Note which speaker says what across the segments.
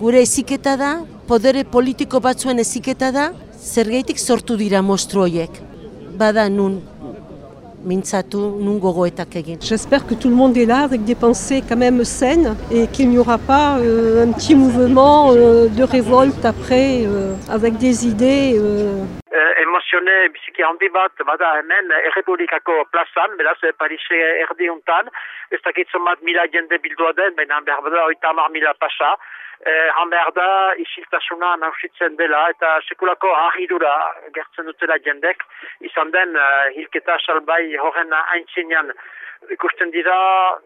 Speaker 1: Gure eziketa da, podere politiko batzuen eziketa da, zer sortu dira mostru horiek? Bada nun
Speaker 2: J'espère que tout le monde est là avec des pensées quand même saines et qu'il n'y aura pas euh, un petit mouvement euh, de révolte après euh, avec des idées. Euh...
Speaker 3: Emozionne biziki handi bat, bada hemen errepublikako plazan, beraz Parise erdi untan, ez dakitzen bat mila jende bildua den, baina behar bada oita mila pasa, eh, han behar da isiltasuna nausitzen dela eta sekulako ahidura gertzen dutela jendek. Izan den uh, hilketa salbai horren aintzinean ikusten dira,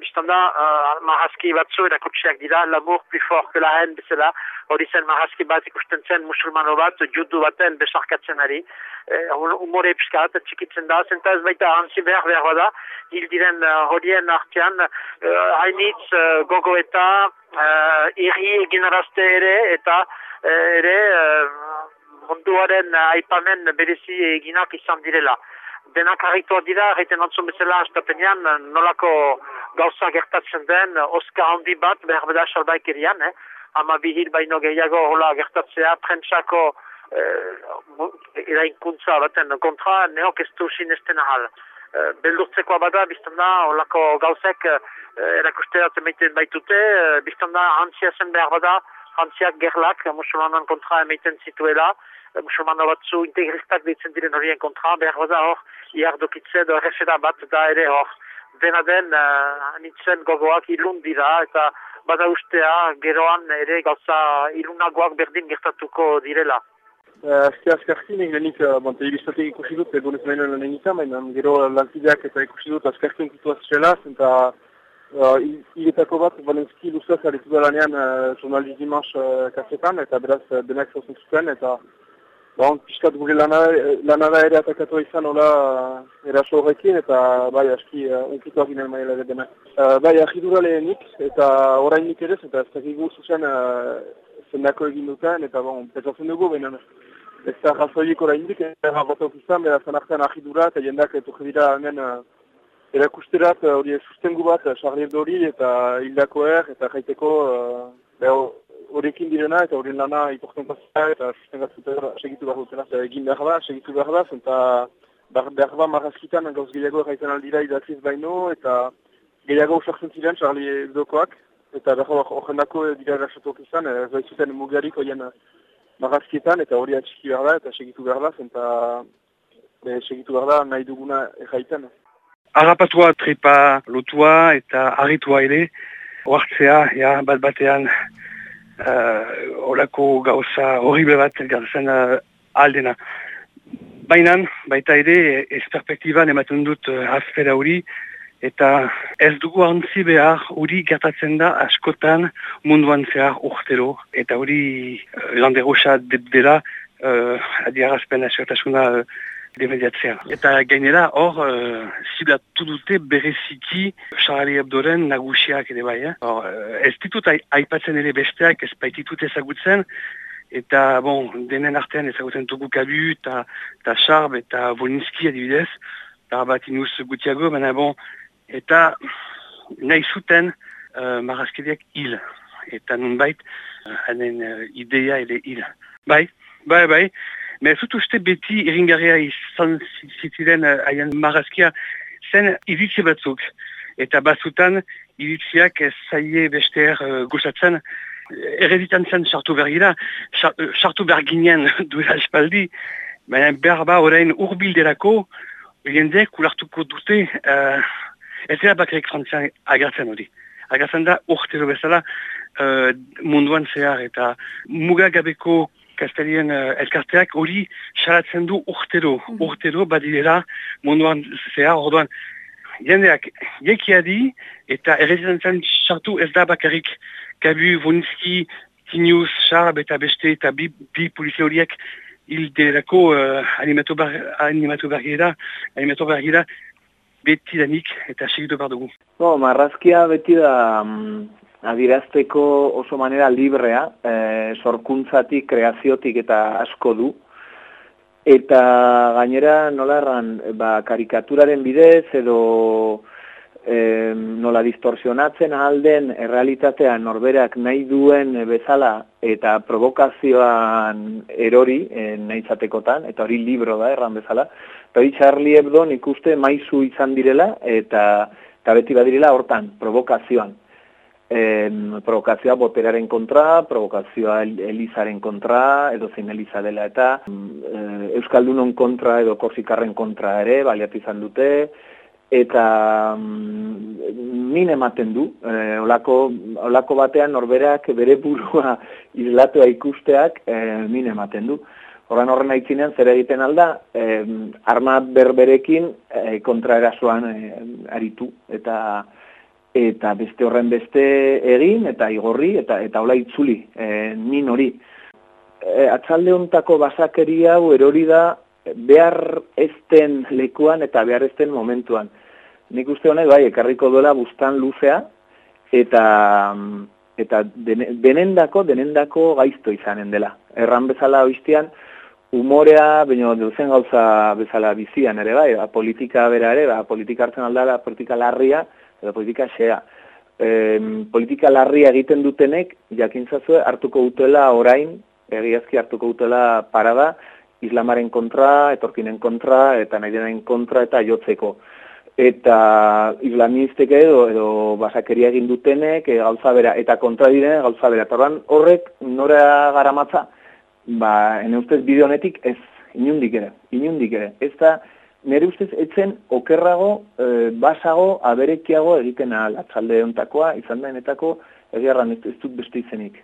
Speaker 3: biztan da, uh, marazki batzu erakutsiak dira, l'amour plus fort que la haine bezala, hori zen marazki bat ikusten zen musulmano bat, judu baten besarkatzen ari, eh, umore piskat, txikitzen da, zenta ez baita hansi behar behar bada, hil diren uh, horien artean, uh, hainitz uh, gogo eta uh, irri eginarazte ere, eta uh, ere uh, munduaren uh, aipamen berezi eginak izan direla denak harritua dira, reiten antzun bezala astapenean, nolako gauza gertatzen den, oska handi bat, behar beda salbaik erian, eh? ama bihil baino gehiago hola gertatzea, prentsako eh, erainkuntza baten kontra, neok ez du sinesten ahal. Eh, beldurtzekoa bada, biztan da, holako gauzek eh, erakusteat emaiten baitute, eh, biztan da, antzia zen behar bada, antziak gerlak, musulmanan kontra emaiten zituela, musulmano batzu integristak ditzen diren horien kontra, behar bada hor, iardokitze edo errefera bat da ere hor. Dena den, uh, nintzen gogoak ilun dira, eta bada ustea geroan ere gauza ilunagoak berdin gertatuko direla.
Speaker 4: Azte uh, nik lehenik, uh, bon, telebistatek ikusi dut, egon ez baino egiten, baina gero lantideak eta ikusi dut azkarki unkitu aztela, eta uh, iletako bat, Valenski luzaz aritu da lanean uh, journaliz dimans uh, kasetan, eta beraz uh, denak zozen zuten, eta Bon, piskat gure lanara ere atakatu izan hola eraso horrekin eta bai aski uh, unkitu aginen maila dena. Uh, bai, ahidura lehenik eta orainik ere, eta ez dakigu zuzen uh, zendako egin duten eta bon, petzatzen dugu, baina ez da razoik orainik, eta botok izan, bera zan artean ahidura eta jendak etuke dira hemen uh, erakusterat hori uh, sustengu bat, Charlie Dori eta Hildako Er eta jaiteko uh, horrekin direna eta horien lana iporten pasita eta sustengatzutera segitu behar dutela. Egin behar da, segitu behar da, zenta behar da marrazkitan gauz gehiago erraiten aldira idatziz baino eta gehiago usartzen ziren Charlie Ebdokoak eta behar da horrendako dira erasotok izan, ez da izuten mugarik horien marrazkietan eta hori atxiki behar da eta segitu behar da, zenta segitu behar da nahi duguna erraiten.
Speaker 5: Arrapatua tripa lotua eta harritua ere, oartzea, ja, bat batean uh, orako gauza horrible bat gertzen uh, aldena. Baina, baita ere, ez perspektiban ematen dut uh, azpera hori, eta ez dugu antzi behar hori gertatzen da askotan munduan zehar urtero, eta hori uh, landerosa dela uh, adiarazpen askotasuna uh, demediatzea. Eta gainera hor, uh, zibatu dute bereziki Charlie Hebdoren nagusiak ere bai. Eh? Or, ez ditut aipatzen ere besteak ez baititut ezagutzen, eta bon, denen artean ezagutzen dugu kabu, eta ta Charb, eta Volinski adibidez, eta bat inuz gutiago, baina bon, eta nahi zuten uh, marazkediak hil. Eta nun bait, uh, hanen uh, ideia ere hil. Bai, bai, bai. Me ez dut uste beti iringarria izan zitiren uh, haien marazkia zen iritzi batzuk. Eta batzutan iritziak ez zaie besteer uh, gustatzen. Erreditan zen sartu bergira, sartu berginen duela espaldi, baina behar ba orain urbilderako, jendeek ulartuko dute, uh, ez dira bakarik frantzian agertzen hori. Agertzen da urtero bezala uh, munduan zehar eta mugagabeko kastelien uh, elkarteak hori salatzen du urtero, mm -hmm. urtero badidera munduan zehar, orduan jendeak jekiadi eta errezidentzen sartu ez da bakarrik Kabu, Vonski, Tinuz, Sarb eta beste eta bi, bi polizia horiek hil delako uh, animatu bergira, animatu bergira beti danik eta segitu behar dugu.
Speaker 6: No, marrazkia beti da um, adirazteko oso manera librea, eh, sorkuntzatik, kreaziotik eta asko du. Eta gainera nola erran, ba, karikaturaren bidez edo e, nola distorsionatzen alden errealitatea norberak nahi duen bezala eta provokazioan erori e, nahi zatekotan, eta hori libro da erran bezala, hori Charlie Hebdo nik uste maizu izan direla eta, eta beti badirela hortan, provokazioan. E, provokazioa boteraren kontra, provokazioa elizaren kontra, edo zein eliza dela eta e, Euskaldunon kontra edo korsikarren kontra ere, baliat izan dute, eta min ematen du, e, olako, olako batean norberak bere burua izlatua ikusteak e, min ematen du. Horren horren aitzinean zer egiten alda, e, arma berberekin e, kontraerasoan e, aritu, eta eta beste horren beste egin, eta igorri, eta eta hola itzuli, e, min hori. E, atzalde hontako basakeria hau erori da behar ezten lekuan eta behar ezten momentuan nik uste honek bai, ekarriko duela bustan luzea, eta eta denendako, denendako gaizto izanen dela. Erran bezala oiztian, umorea, baina duzen gauza bezala bizian ere bai, ba, politika bera ere, ba, politika hartzen aldala, politika larria, edo politika xea. E, politika larria egiten dutenek, jakintzazue, hartuko dutela orain, egiazki hartuko dutela parada, islamaren kontra, etorkinen kontra, eta nahi kontra, eta jotzeko eta islamistek edo, edo basakeria egin dutenek e, gauza bera, eta kontra diren gauza bera. Torran horrek nora garamatza, ba, ene ustez bideo honetik ez, inundik ere, inundik ere. Ez da, nire ustez etzen okerrago, e, basago, aberekiago egiten ahal, atzalde ontakoa, izan da enetako, egiarran ez, ez dut beste izenik.